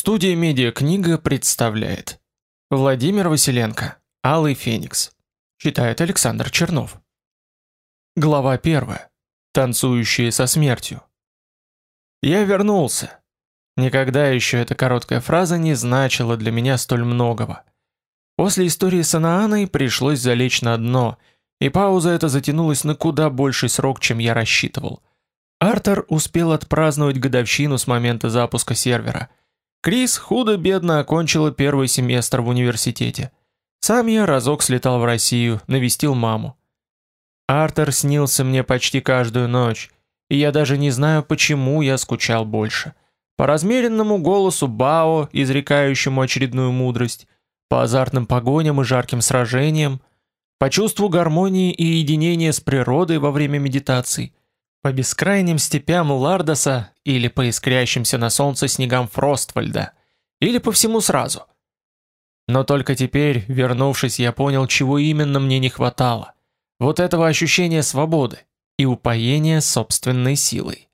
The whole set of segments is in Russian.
Студия «Медиакнига» представляет Владимир Василенко «Алый феникс» Читает Александр Чернов Глава первая. Танцующие со смертью Я вернулся. Никогда еще эта короткая фраза не значила для меня столь многого. После истории с Анааной пришлось залечь на дно, и пауза эта затянулась на куда больший срок, чем я рассчитывал. Артер успел отпраздновать годовщину с момента запуска сервера – Крис худо-бедно окончила первый семестр в университете. Сам я разок слетал в Россию, навестил маму. Артер снился мне почти каждую ночь, и я даже не знаю, почему я скучал больше. По размеренному голосу Бао, изрекающему очередную мудрость, по азартным погоням и жарким сражениям, по чувству гармонии и единения с природой во время медитаций, по бескрайним степям Лардоса или по искрящимся на солнце снегам Фроствальда, или по всему сразу. Но только теперь, вернувшись, я понял, чего именно мне не хватало. Вот этого ощущения свободы и упоения собственной силой.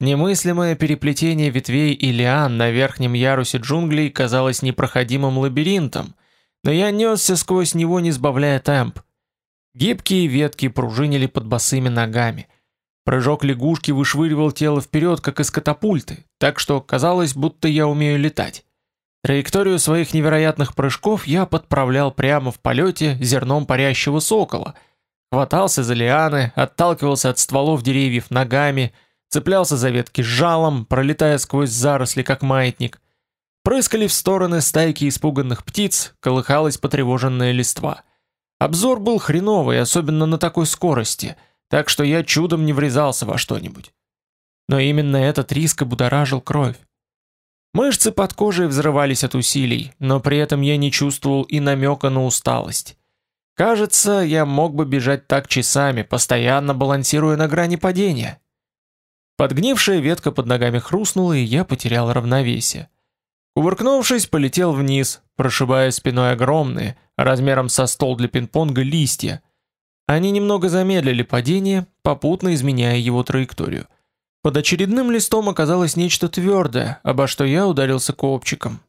Немыслимое переплетение ветвей и лиан на верхнем ярусе джунглей казалось непроходимым лабиринтом, но я несся сквозь него, не сбавляя темп. Гибкие ветки пружинили под босыми ногами, Прыжок лягушки вышвыривал тело вперед, как из катапульты, так что казалось, будто я умею летать. Траекторию своих невероятных прыжков я подправлял прямо в полете зерном парящего сокола. Хватался за лианы, отталкивался от стволов деревьев ногами, цеплялся за ветки жалом, пролетая сквозь заросли, как маятник. Прыскали в стороны стайки испуганных птиц, колыхалась потревоженная листва. Обзор был хреновый, особенно на такой скорости — так что я чудом не врезался во что-нибудь. Но именно этот риск и будоражил кровь. Мышцы под кожей взрывались от усилий, но при этом я не чувствовал и намека на усталость. Кажется, я мог бы бежать так часами, постоянно балансируя на грани падения. Подгнившая ветка под ногами хрустнула, и я потерял равновесие. Кувыркнувшись, полетел вниз, прошибая спиной огромные, размером со стол для пинг-понга, листья — они немного замедлили падение, попутно изменяя его траекторию. Под очередным листом оказалось нечто твердое, обо что я ударился копчиком.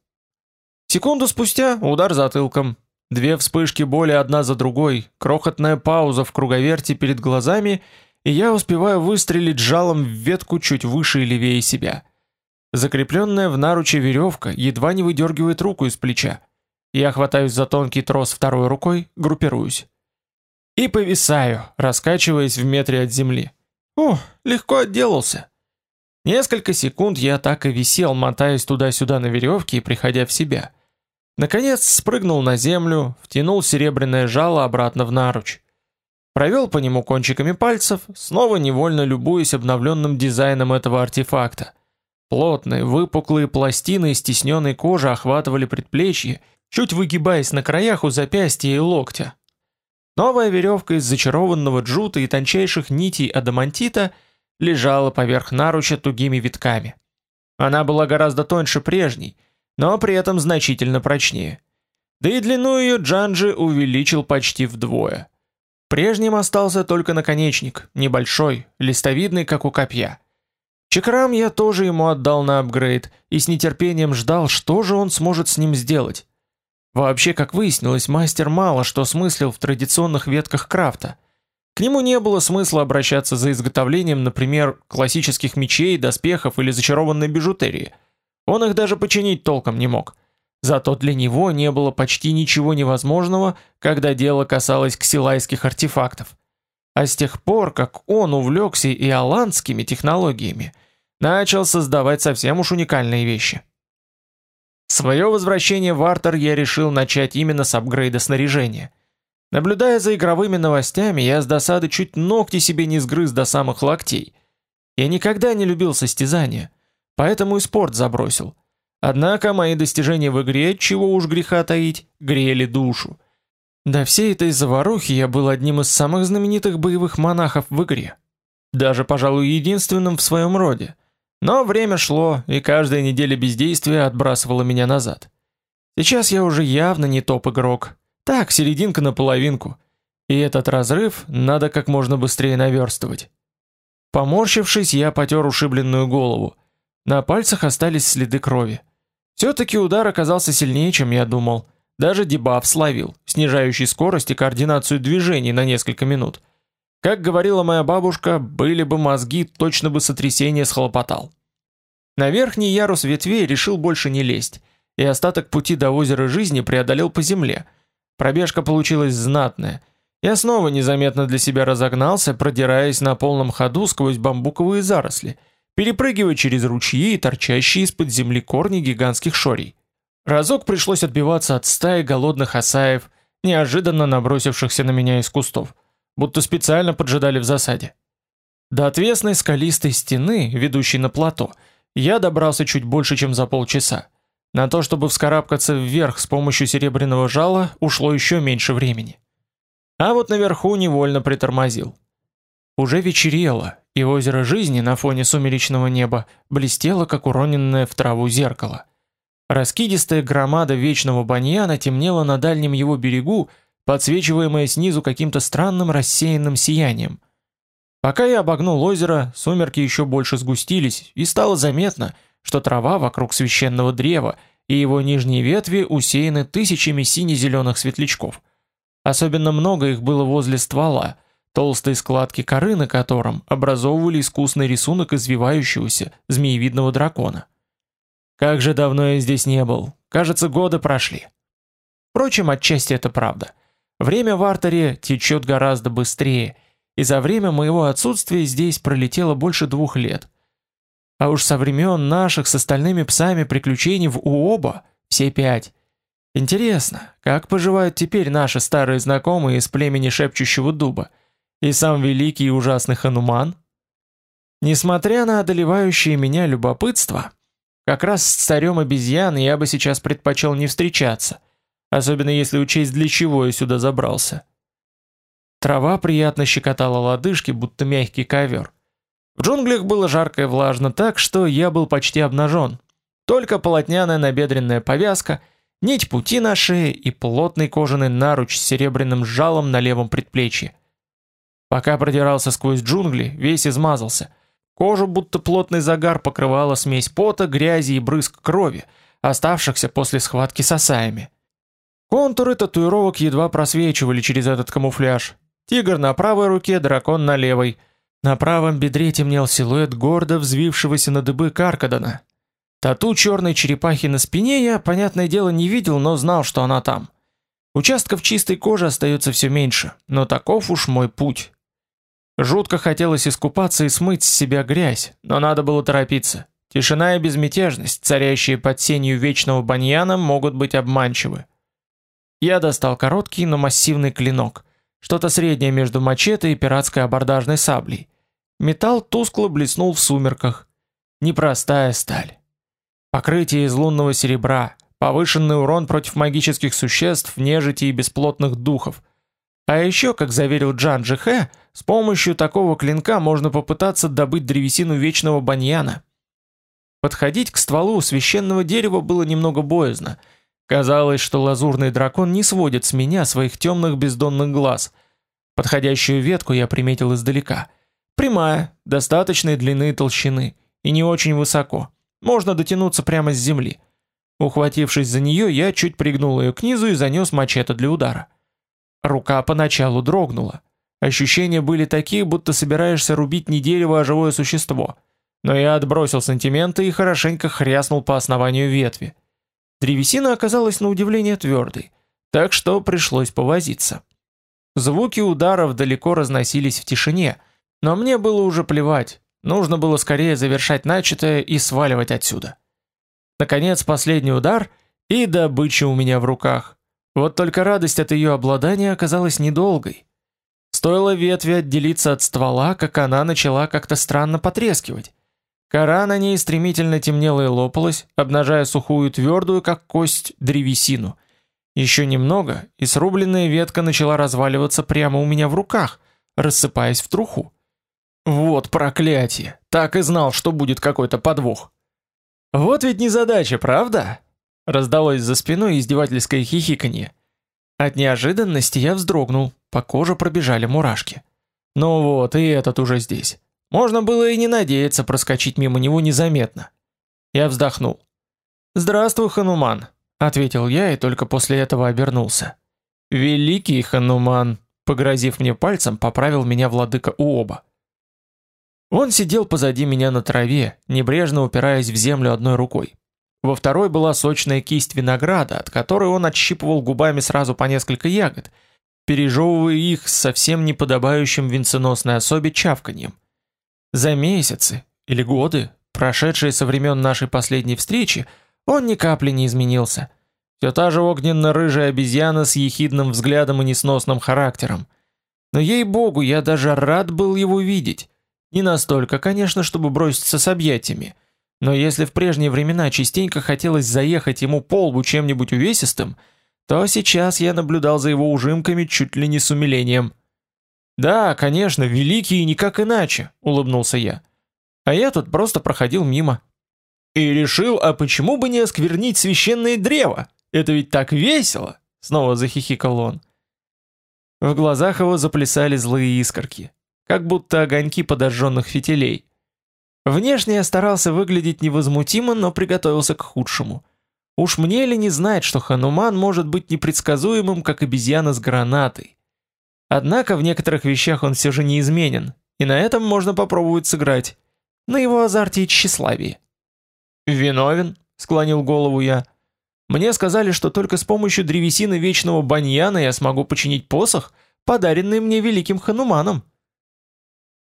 Секунду спустя удар затылком. Две вспышки боли одна за другой, крохотная пауза в круговерти перед глазами, и я успеваю выстрелить жалом в ветку чуть выше и левее себя. Закрепленная в наруче веревка едва не выдергивает руку из плеча. Я хватаюсь за тонкий трос второй рукой, группируюсь. И повисаю, раскачиваясь в метре от земли. О, легко отделался. Несколько секунд я так и висел, мотаясь туда-сюда на веревке и приходя в себя. Наконец спрыгнул на землю, втянул серебряное жало обратно в наруч. Провел по нему кончиками пальцев, снова невольно любуясь обновленным дизайном этого артефакта. Плотные, выпуклые пластины из стесненной кожи охватывали предплечье, чуть выгибаясь на краях у запястья и локтя, Новая веревка из зачарованного джута и тончайших нитей адамантита лежала поверх наруча тугими витками. Она была гораздо тоньше прежней, но при этом значительно прочнее. Да и длину ее Джанджи увеличил почти вдвое. Прежним остался только наконечник, небольшой, листовидный, как у копья. Чекрам я тоже ему отдал на апгрейд и с нетерпением ждал, что же он сможет с ним сделать. Вообще, как выяснилось, мастер мало что смыслил в традиционных ветках крафта. К нему не было смысла обращаться за изготовлением, например, классических мечей, доспехов или зачарованной бижутерии. Он их даже починить толком не мог. Зато для него не было почти ничего невозможного, когда дело касалось ксилайских артефактов. А с тех пор, как он увлекся и аланскими технологиями, начал создавать совсем уж уникальные вещи. Свое возвращение в Артер я решил начать именно с апгрейда снаряжения. Наблюдая за игровыми новостями, я с досады чуть ногти себе не сгрыз до самых локтей. Я никогда не любил состязания, поэтому и спорт забросил. Однако мои достижения в игре, чего уж греха таить, грели душу. До всей этой заварухи я был одним из самых знаменитых боевых монахов в игре. Даже, пожалуй, единственным в своем роде – но время шло, и каждая неделя бездействия отбрасывала меня назад. Сейчас я уже явно не топ-игрок. Так, серединка на половинку. И этот разрыв надо как можно быстрее наверстывать. Поморщившись, я потер ушибленную голову. На пальцах остались следы крови. Все-таки удар оказался сильнее, чем я думал. Даже дебаф словил, снижающий скорость и координацию движений на несколько минут. Как говорила моя бабушка, были бы мозги, точно бы сотрясение схлопотал. На верхний ярус ветвей решил больше не лезть, и остаток пути до озера жизни преодолел по земле. Пробежка получилась знатная. Я снова незаметно для себя разогнался, продираясь на полном ходу сквозь бамбуковые заросли, перепрыгивая через ручьи и торчащие из-под земли корни гигантских шорей. Разок пришлось отбиваться от стаи голодных осаев, неожиданно набросившихся на меня из кустов, будто специально поджидали в засаде. До отвесной скалистой стены, ведущей на плато, я добрался чуть больше, чем за полчаса. На то, чтобы вскарабкаться вверх с помощью серебряного жала, ушло еще меньше времени. А вот наверху невольно притормозил. Уже вечерело, и озеро жизни на фоне сумеречного неба блестело, как уроненное в траву зеркало. Раскидистая громада вечного баньяна темнела на дальнем его берегу, подсвечиваемая снизу каким-то странным рассеянным сиянием. Пока я обогнул озеро, сумерки еще больше сгустились, и стало заметно, что трава вокруг священного древа и его нижние ветви усеяны тысячами сине-зеленых светлячков. Особенно много их было возле ствола, толстые складки коры на котором образовывали искусный рисунок извивающегося змеевидного дракона. Как же давно я здесь не был. Кажется, годы прошли. Впрочем, отчасти это правда. Время в Артере течет гораздо быстрее, и за время моего отсутствия здесь пролетело больше двух лет. А уж со времен наших с остальными псами приключений в Уоба все пять. Интересно, как поживают теперь наши старые знакомые из племени Шепчущего Дуба? И сам великий и ужасный Хануман? Несмотря на одолевающее меня любопытство, как раз с царем обезьян я бы сейчас предпочел не встречаться, особенно если учесть, для чего я сюда забрался. Трава приятно щекотала лодыжки, будто мягкий ковер. В джунглях было жарко и влажно так, что я был почти обнажен. Только полотняная набедренная повязка, нить пути на шее и плотный кожаный наруч с серебряным жалом на левом предплечье. Пока продирался сквозь джунгли, весь измазался. Кожу будто плотный загар покрывала смесь пота, грязи и брызг крови, оставшихся после схватки с осаями. Контуры татуировок едва просвечивали через этот камуфляж, Тигр на правой руке, дракон на левой. На правом бедре темнел силуэт гордо взвившегося на дыбы Каркадона. Тату черной черепахи на спине я, понятное дело, не видел, но знал, что она там. Участков чистой кожи остается все меньше, но таков уж мой путь. Жутко хотелось искупаться и смыть с себя грязь, но надо было торопиться. Тишина и безмятежность, царящие под сенью вечного баньяна, могут быть обманчивы. Я достал короткий, но массивный клинок. Что-то среднее между мачете и пиратской абордажной саблей. Металл тускло блеснул в сумерках. Непростая сталь. Покрытие из лунного серебра, повышенный урон против магических существ, нежити и бесплотных духов. А еще, как заверил Джан Джихэ, с помощью такого клинка можно попытаться добыть древесину вечного баньяна. Подходить к стволу священного дерева было немного боязно – Казалось, что лазурный дракон не сводит с меня своих темных бездонных глаз. Подходящую ветку я приметил издалека. Прямая, достаточной длины и толщины, и не очень высоко. Можно дотянуться прямо с земли. Ухватившись за нее, я чуть пригнул ее к низу и занес мачете для удара. Рука поначалу дрогнула. Ощущения были такие, будто собираешься рубить не дерево, а живое существо. Но я отбросил сантименты и хорошенько хряснул по основанию ветви. Древесина оказалась на удивление твердой, так что пришлось повозиться. Звуки ударов далеко разносились в тишине, но мне было уже плевать, нужно было скорее завершать начатое и сваливать отсюда. Наконец последний удар, и добыча у меня в руках. Вот только радость от ее обладания оказалась недолгой. Стоило ветви отделиться от ствола, как она начала как-то странно потрескивать. Кора на ней стремительно темнела и лопалась, обнажая сухую твердую, как кость, древесину. Еще немного, и срубленная ветка начала разваливаться прямо у меня в руках, рассыпаясь в труху. Вот проклятие! Так и знал, что будет какой-то подвох. Вот ведь не задача, правда? Раздалось за спиной издевательское хихиканье. От неожиданности я вздрогнул, по коже пробежали мурашки. Ну вот, и этот уже здесь. Можно было и не надеяться проскочить мимо него незаметно. Я вздохнул. «Здравствуй, Хануман», — ответил я и только после этого обернулся. «Великий Хануман», — погрозив мне пальцем, поправил меня владыка Уоба. Он сидел позади меня на траве, небрежно упираясь в землю одной рукой. Во второй была сочная кисть винограда, от которой он отщипывал губами сразу по несколько ягод, пережевывая их с совсем неподобающим венценосной особе чавканьем. За месяцы или годы, прошедшие со времен нашей последней встречи, он ни капли не изменился. Все та же огненно-рыжая обезьяна с ехидным взглядом и несносным характером. Но ей-богу, я даже рад был его видеть. Не настолько, конечно, чтобы броситься с объятиями. Но если в прежние времена частенько хотелось заехать ему по лбу чем-нибудь увесистым, то сейчас я наблюдал за его ужимками чуть ли не с умилением. «Да, конечно, великий и никак иначе», — улыбнулся я. «А я тут просто проходил мимо». «И решил, а почему бы не осквернить священное древо? Это ведь так весело!» — снова захихикал он. В глазах его заплясали злые искорки, как будто огоньки подожженных фитилей. Внешне я старался выглядеть невозмутимо, но приготовился к худшему. Уж мне ли не знать, что Хануман может быть непредсказуемым, как обезьяна с гранатой. Однако в некоторых вещах он все же неизменен, и на этом можно попробовать сыграть. На его азарте и тщеславии. «Виновен», — склонил голову я. «Мне сказали, что только с помощью древесины вечного баньяна я смогу починить посох, подаренный мне великим Хануманом».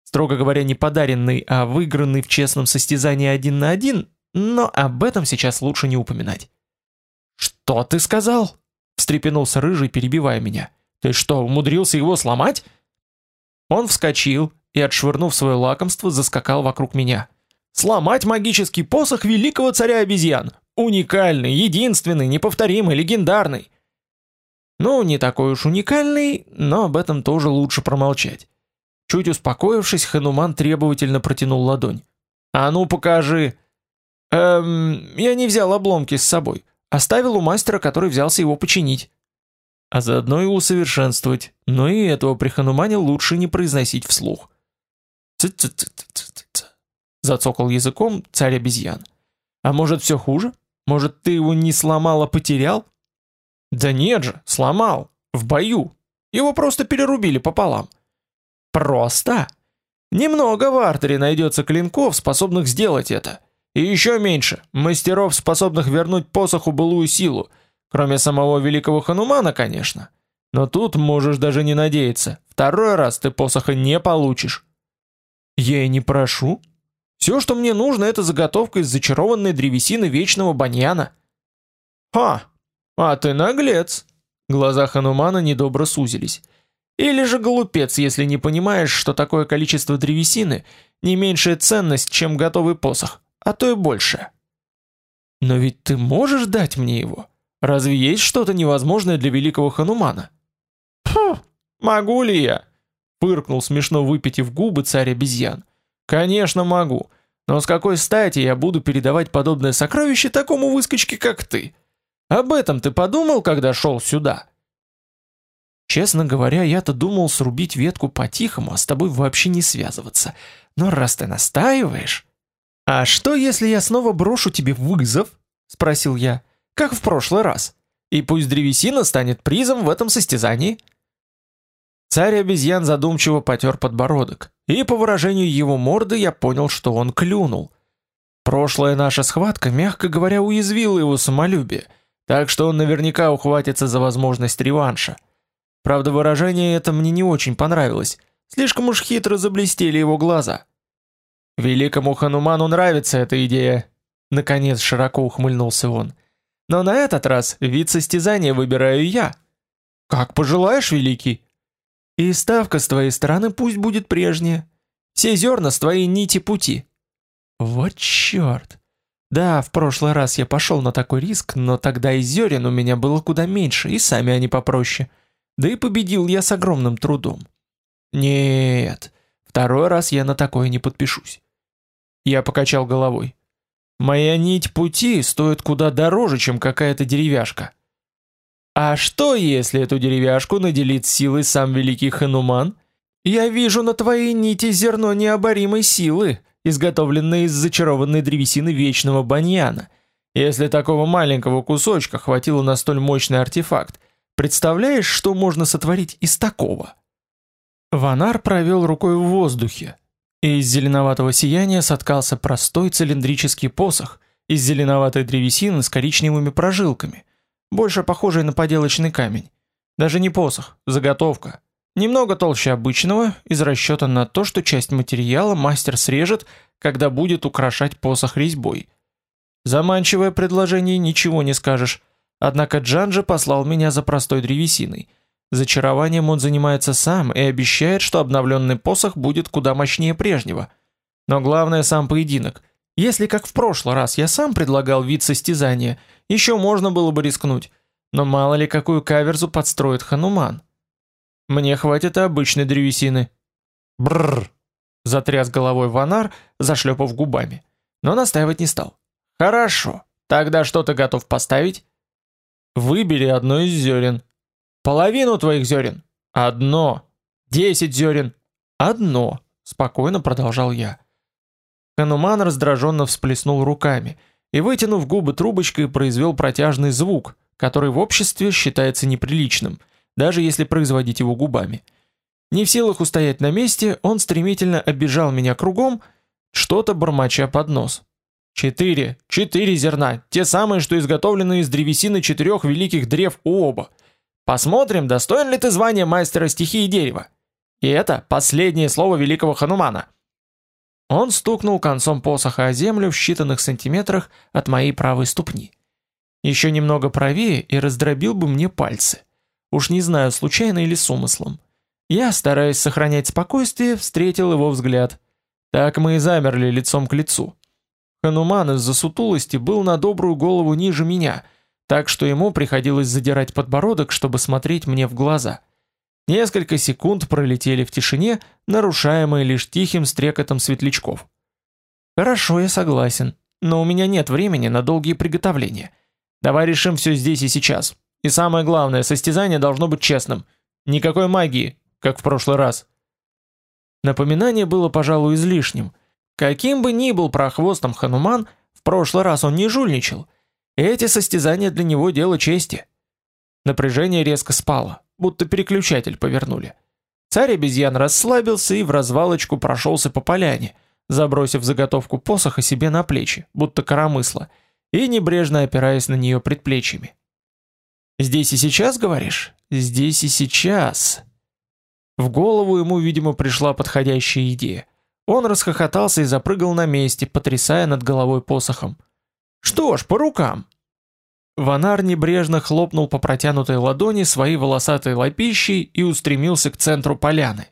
Строго говоря, не подаренный, а выигранный в честном состязании один на один, но об этом сейчас лучше не упоминать. «Что ты сказал?» — встрепенулся Рыжий, перебивая меня. «Ты что, умудрился его сломать?» Он вскочил и, отшвырнув свое лакомство, заскакал вокруг меня. «Сломать магический посох великого царя обезьян! Уникальный, единственный, неповторимый, легендарный!» Ну, не такой уж уникальный, но об этом тоже лучше промолчать. Чуть успокоившись, Хануман требовательно протянул ладонь. «А ну покажи!» «Эм, я не взял обломки с собой. Оставил у мастера, который взялся его починить». А заодно и усовершенствовать, но и этого при Ханумане лучше не произносить вслух. «Ц-ц-ц-ц-ц-ц», зацокал языком царь обезьян. «А может все хуже? Может ты его не сломал, а потерял?» «Да нет же, сломал. В бою. Его просто перерубили пополам. Просто? Немного в артере найдется клинков, способных сделать это. И еще меньше мастеров, способных вернуть посоху былую силу, кроме самого великого Ханумана, конечно. Но тут можешь даже не надеяться. Второй раз ты посоха не получишь. Я и не прошу. Все, что мне нужно, это заготовка из зачарованной древесины вечного баньяна. Ха, а ты наглец. Глаза Ханумана недобро сузились. Или же глупец, если не понимаешь, что такое количество древесины не меньшая ценность, чем готовый посох, а то и больше. Но ведь ты можешь дать мне его? Разве есть что-то невозможное для великого Ханумана? Фу, могу ли я? Фыркнул смешно выпитив губы царь обезьян. Конечно могу, но с какой стати я буду передавать подобное сокровище такому выскочке, как ты? Об этом ты подумал, когда шел сюда? Честно говоря, я-то думал срубить ветку по-тихому, а с тобой вообще не связываться. Но раз ты настаиваешь... А что, если я снова брошу тебе вызов? Спросил я. Как в прошлый раз. И пусть древесина станет призом в этом состязании. Царь обезьян задумчиво потер подбородок. И по выражению его морды я понял, что он клюнул. Прошлая наша схватка, мягко говоря, уязвила его самолюбие, так что он наверняка ухватится за возможность реванша. Правда, выражение это мне не очень понравилось. Слишком уж хитро заблестели его глаза. Великому Хануману нравится эта идея. Наконец широко ухмыльнулся он. Но на этот раз вид состязания выбираю я. Как пожелаешь, великий. И ставка с твоей стороны пусть будет прежняя. Все зерна с твоей нити пути. Вот черт. Да, в прошлый раз я пошел на такой риск, но тогда и зерен у меня было куда меньше, и сами они попроще. Да и победил я с огромным трудом. Нет, второй раз я на такое не подпишусь. Я покачал головой. Моя нить пути стоит куда дороже, чем какая-то деревяшка. А что, если эту деревяшку наделит силой сам великий Хануман? Я вижу на твоей нити зерно необоримой силы, изготовленное из зачарованной древесины вечного баньяна. Если такого маленького кусочка хватило на столь мощный артефакт, представляешь, что можно сотворить из такого? Ванар провел рукой в воздухе, и из зеленоватого сияния соткался простой цилиндрический посох из зеленоватой древесины с коричневыми прожилками, больше похожий на поделочный камень. Даже не посох, заготовка. Немного толще обычного, из расчета на то, что часть материала мастер срежет, когда будет украшать посох резьбой. Заманчивое предложение, ничего не скажешь. Однако Джанджи послал меня за простой древесиной. Зачарованием он занимается сам и обещает, что обновленный посох будет куда мощнее прежнего. Но главное сам поединок. Если как в прошлый раз я сам предлагал вид состязания, еще можно было бы рискнуть. Но мало ли какую каверзу подстроит Хануман. Мне хватит и обычной древесины. Бррр. Затряс головой Ванар, зашлепав губами. Но настаивать не стал. Хорошо. Тогда что ты готов поставить? Выбери одно из зерен. Половину твоих зерен. Одно. Десять зерен. Одно. Спокойно продолжал я. Хануман раздраженно всплеснул руками и, вытянув губы трубочкой, произвел протяжный звук, который в обществе считается неприличным, даже если производить его губами. Не в силах устоять на месте, он стремительно оббежал меня кругом, что-то бормоча под нос. Четыре, четыре зерна, те самые, что изготовлены из древесины четырех великих древ у оба. Посмотрим, достоин ли ты звания мастера стихии дерева. И это последнее слово великого Ханумана. Он стукнул концом посоха о землю в считанных сантиметрах от моей правой ступни. Еще немного правее и раздробил бы мне пальцы. Уж не знаю, случайно или с умыслом. Я, стараясь сохранять спокойствие, встретил его взгляд. Так мы и замерли лицом к лицу. Хануман из-за сутулости был на добрую голову ниже меня, так что ему приходилось задирать подбородок, чтобы смотреть мне в глаза. Несколько секунд пролетели в тишине, нарушаемые лишь тихим стрекотом светлячков. Хорошо, я согласен, но у меня нет времени на долгие приготовления. Давай решим все здесь и сейчас. И самое главное, состязание должно быть честным. Никакой магии, как в прошлый раз. Напоминание было, пожалуй, излишним. Каким бы ни был прохвостом Хануман, в прошлый раз он не жульничал. Эти состязания для него дело чести. Напряжение резко спало будто переключатель повернули. Царь обезьян расслабился и в развалочку прошелся по поляне, забросив заготовку посоха себе на плечи, будто коромысло, и небрежно опираясь на нее предплечьями. «Здесь и сейчас, говоришь? Здесь и сейчас!» В голову ему, видимо, пришла подходящая идея. Он расхохотался и запрыгал на месте, потрясая над головой посохом. «Что ж, по рукам!» Ванар небрежно хлопнул по протянутой ладони своей волосатой лапищей и устремился к центру поляны.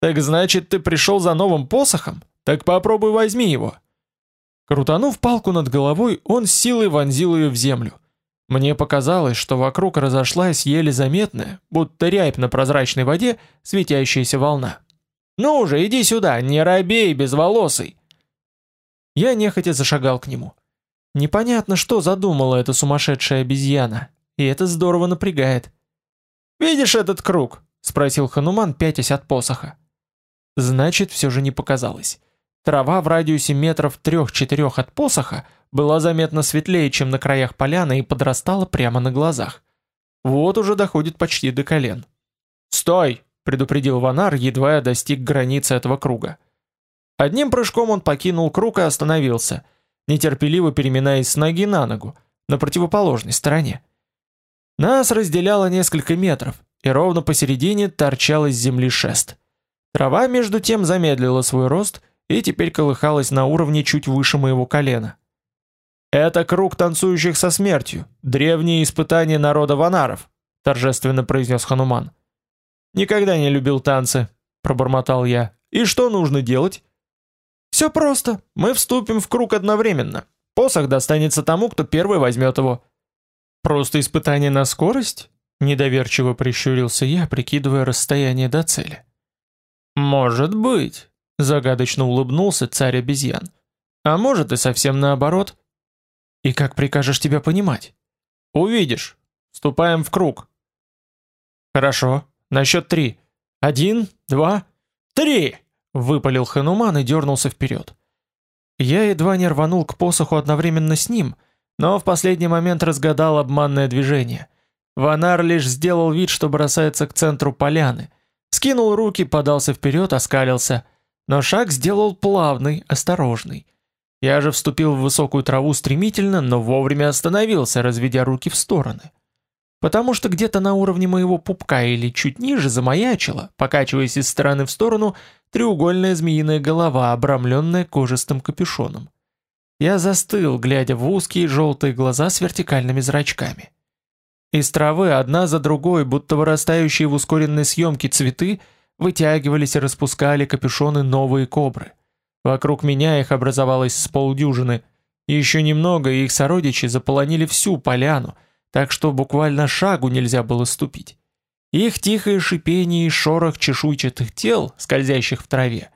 «Так значит, ты пришел за новым посохом? Так попробуй возьми его!» Крутанув палку над головой, он силой вонзил ее в землю. Мне показалось, что вокруг разошлась еле заметная, будто рябь на прозрачной воде, светящаяся волна. «Ну уже, иди сюда, не робей, безволосый!» Я нехотя зашагал к нему. Непонятно, что задумала эта сумасшедшая обезьяна, и это здорово напрягает. «Видишь этот круг?» — спросил Хануман, пятясь от посоха. Значит, все же не показалось. Трава в радиусе метров трех-четырех от посоха была заметно светлее, чем на краях поляны, и подрастала прямо на глазах. Вот уже доходит почти до колен. «Стой!» — предупредил Ванар, едва я достиг границы этого круга. Одним прыжком он покинул круг и остановился — нетерпеливо переминаясь с ноги на ногу, на противоположной стороне. Нас разделяло несколько метров, и ровно посередине торчал из земли шест. Трава между тем замедлила свой рост и теперь колыхалась на уровне чуть выше моего колена. «Это круг танцующих со смертью, древние испытания народа ванаров», торжественно произнес Хануман. «Никогда не любил танцы», пробормотал я. «И что нужно делать?» Все просто. Мы вступим в круг одновременно. Посох достанется тому, кто первый возьмет его. Просто испытание на скорость? Недоверчиво прищурился я, прикидывая расстояние до цели. Может быть, загадочно улыбнулся царь обезьян. А может и совсем наоборот. И как прикажешь тебя понимать? Увидишь. Вступаем в круг. Хорошо. На счет три. Один, два, три! Выпалил Хануман и дернулся вперед. Я едва не рванул к посоху одновременно с ним, но в последний момент разгадал обманное движение. Ванар лишь сделал вид, что бросается к центру поляны. Скинул руки, подался вперед, оскалился. Но шаг сделал плавный, осторожный. Я же вступил в высокую траву стремительно, но вовремя остановился, разведя руки в стороны. Потому что где-то на уровне моего пупка или чуть ниже замаячила, покачиваясь из стороны в сторону, треугольная змеиная голова, обрамленная кожистым капюшоном. Я застыл, глядя в узкие желтые глаза с вертикальными зрачками. Из травы одна за другой, будто вырастающие в ускоренной съемке цветы, вытягивались и распускали капюшоны новые кобры. Вокруг меня их образовалось с полдюжины. Еще немного, и их сородичи заполонили всю поляну, так что буквально шагу нельзя было ступить. Их тихое шипение и шорох чешуйчатых тел, скользящих в траве,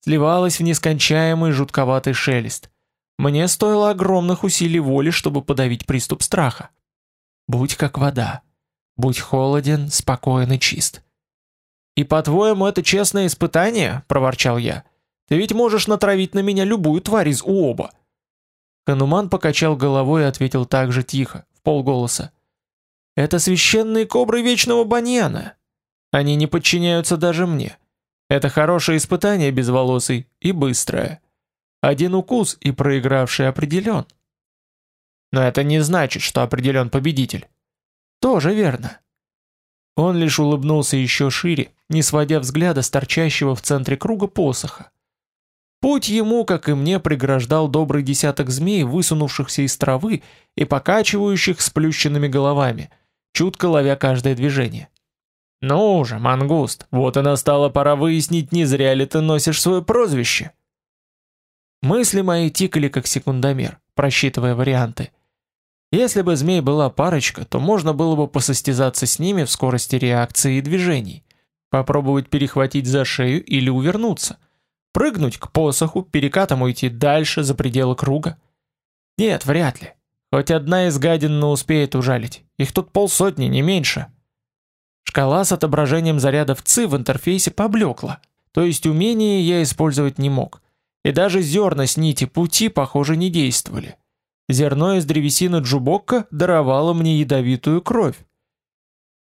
сливалось в нескончаемый жутковатый шелест. Мне стоило огромных усилий воли, чтобы подавить приступ страха. Будь как вода. Будь холоден, спокоен и чист. «И по-твоему, это честное испытание?» – проворчал я. «Ты ведь можешь натравить на меня любую тварь из уоба». Хануман покачал головой и ответил так же тихо, в полголоса. «Это священные кобры Вечного Баньяна. Они не подчиняются даже мне. Это хорошее испытание безволосый и быстрое. Один укус и проигравший определен. Но это не значит, что определен победитель. Тоже верно. Он лишь улыбнулся еще шире, не сводя взгляда с торчащего в центре круга посоха. Путь ему, как и мне, преграждал добрый десяток змей, высунувшихся из травы и покачивающих сплющенными головами, чутко ловя каждое движение. «Ну же, мангуст, вот и настала пора выяснить, не зря ли ты носишь свое прозвище». Мысли мои тикали как секундомер, просчитывая варианты. Если бы змей была парочка, то можно было бы посостязаться с ними в скорости реакции и движений. Попробовать перехватить за шею или увернуться. Прыгнуть к посоху, перекатом уйти дальше, за пределы круга. Нет, вряд ли. Хоть одна из гадин на успеет ужалить. Их тут полсотни, не меньше. Шкала с отображением зарядов ЦИ в интерфейсе поблекла. То есть умение я использовать не мог. И даже зерна с нити пути, похоже, не действовали. Зерно из древесины джубокка даровало мне ядовитую кровь,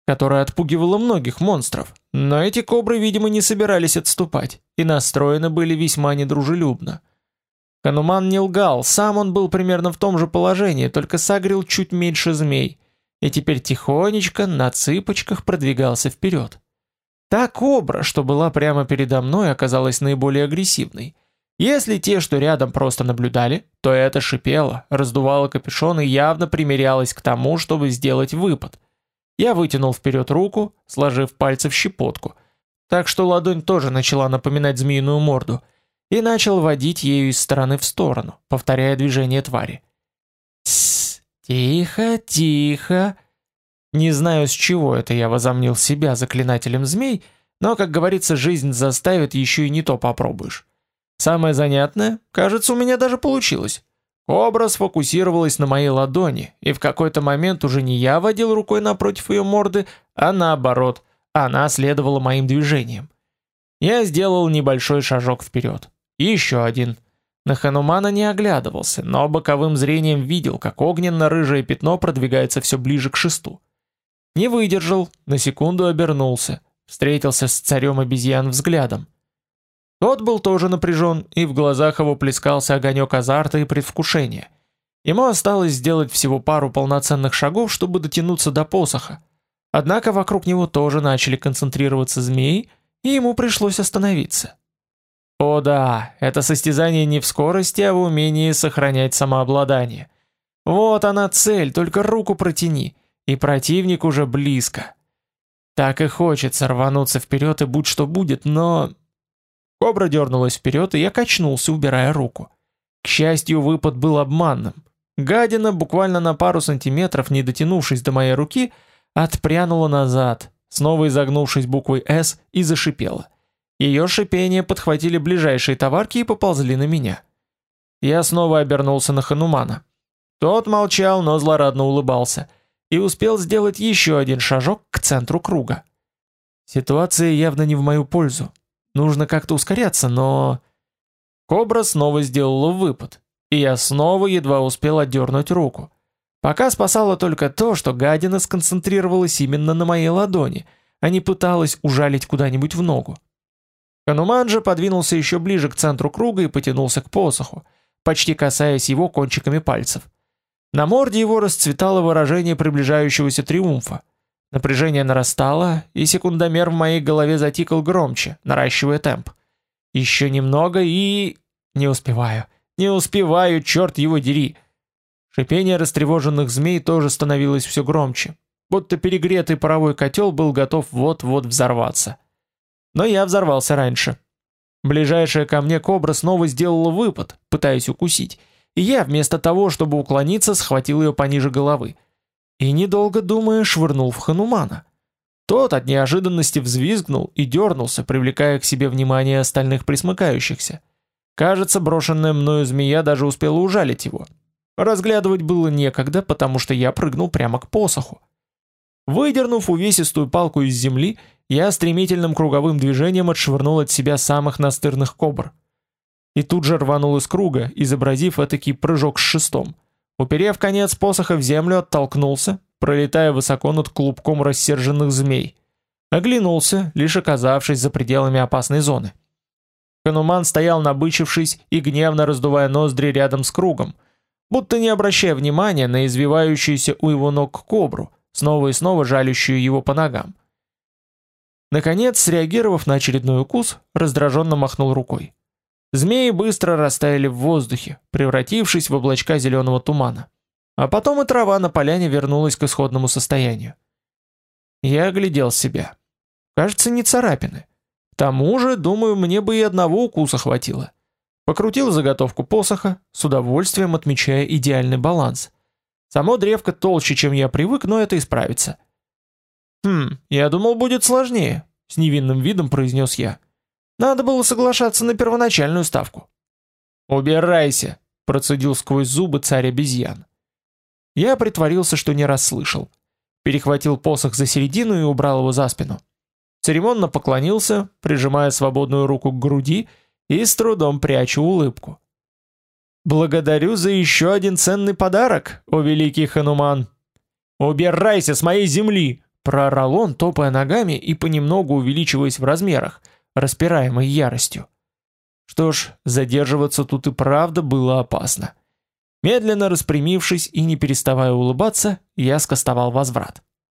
которая отпугивала многих монстров, но эти кобры, видимо, не собирались отступать и настроены были весьма недружелюбно. Хануман не лгал, сам он был примерно в том же положении, только сагрил чуть меньше змей, и теперь тихонечко на цыпочках продвигался вперед. Та кобра, что была прямо передо мной, оказалась наиболее агрессивной. Если те, что рядом просто наблюдали, то это шипело, раздувало капюшон и явно примерялось к тому, чтобы сделать выпад. Я вытянул вперед руку, сложив пальцы в щепотку, так что ладонь тоже начала напоминать змеиную морду, и начал водить ею из стороны в сторону, повторяя движение твари. «Тссс, тихо, тихо!» Не знаю, с чего это я возомнил себя заклинателем змей, но, как говорится, жизнь заставит, еще и не то попробуешь. Самое занятное, кажется, у меня даже получилось. Кобра сфокусировалась на моей ладони, и в какой-то момент уже не я водил рукой напротив ее морды, а наоборот, она следовала моим движениям. Я сделал небольшой шажок вперед. И еще один. На Ханумана не оглядывался, но боковым зрением видел, как огненно-рыжее пятно продвигается все ближе к шесту. Не выдержал, на секунду обернулся, встретился с царем обезьян взглядом. Тот был тоже напряжен, и в глазах его плескался огонек азарта и предвкушения. Ему осталось сделать всего пару полноценных шагов, чтобы дотянуться до посоха. Однако вокруг него тоже начали концентрироваться змеи, и ему пришлось остановиться. О да, это состязание не в скорости, а в умении сохранять самообладание. Вот она цель, только руку протяни, и противник уже близко. Так и хочется рвануться вперед и будь что будет, но Кобра дернулась вперед, и я качнулся, убирая руку. К счастью, выпад был обманным. Гадина, буквально на пару сантиметров, не дотянувшись до моей руки, отпрянула назад, снова изогнувшись буквой «С» и зашипела. Ее шипение подхватили ближайшие товарки и поползли на меня. Я снова обернулся на Ханумана. Тот молчал, но злорадно улыбался, и успел сделать еще один шажок к центру круга. Ситуация явно не в мою пользу. Нужно как-то ускоряться, но... Кобра снова сделала выпад. и я снова едва успел отдернуть руку. Пока спасало только то, что гадина сконцентрировалась именно на моей ладони, а не пыталась ужалить куда-нибудь в ногу. Хануман же подвинулся еще ближе к центру круга и потянулся к посоху, почти касаясь его кончиками пальцев. На морде его расцветало выражение приближающегося триумфа. Напряжение нарастало, и секундомер в моей голове затикал громче, наращивая темп. Еще немного и... Не успеваю. Не успеваю, черт его дери. Шипение растревоженных змей тоже становилось все громче, будто перегретый паровой котел был готов вот-вот взорваться. Но я взорвался раньше. Ближайшая ко мне кобра снова сделала выпад, пытаясь укусить, и я вместо того, чтобы уклониться, схватил ее пониже головы. И недолго думая, швырнул в Ханумана. Тот от неожиданности взвизгнул и дернулся, привлекая к себе внимание остальных присмыкающихся. Кажется, брошенная мною змея даже успела ужалить его. Разглядывать было некогда, потому что я прыгнул прямо к посоху. Выдернув увесистую палку из земли, я стремительным круговым движением отшвырнул от себя самых настырных кобр. И тут же рванул из круга, изобразив этакий прыжок с шестом. Уперев конец посоха в землю, оттолкнулся, пролетая высоко над клубком рассерженных змей. Оглянулся, лишь оказавшись за пределами опасной зоны. Хануман стоял набычившись и гневно раздувая ноздри рядом с кругом, будто не обращая внимания на извивающуюся у его ног кобру, снова и снова жалящую его по ногам. Наконец, среагировав на очередной укус, раздраженно махнул рукой. Змеи быстро растаяли в воздухе, превратившись в облачка зеленого тумана. А потом и трава на поляне вернулась к исходному состоянию. Я оглядел себя. Кажется, не царапины. К тому же, думаю, мне бы и одного укуса хватило. Покрутил заготовку посоха, с удовольствием отмечая идеальный баланс. Само древко толще, чем я привык, но это исправится. «Хм, я думал, будет сложнее», — с невинным видом произнес я. «Надо было соглашаться на первоначальную ставку». «Убирайся», — процедил сквозь зубы царь обезьян. Я притворился, что не расслышал. Перехватил посох за середину и убрал его за спину. Церемонно поклонился, прижимая свободную руку к груди и с трудом прячу улыбку. «Благодарю за еще один ценный подарок, о великий Хануман!» «Убирайся с моей земли!» — проорал он, топая ногами и понемногу увеличиваясь в размерах, распираемой яростью. Что ж, задерживаться тут и правда было опасно. Медленно распрямившись и не переставая улыбаться, я скостовал возврат.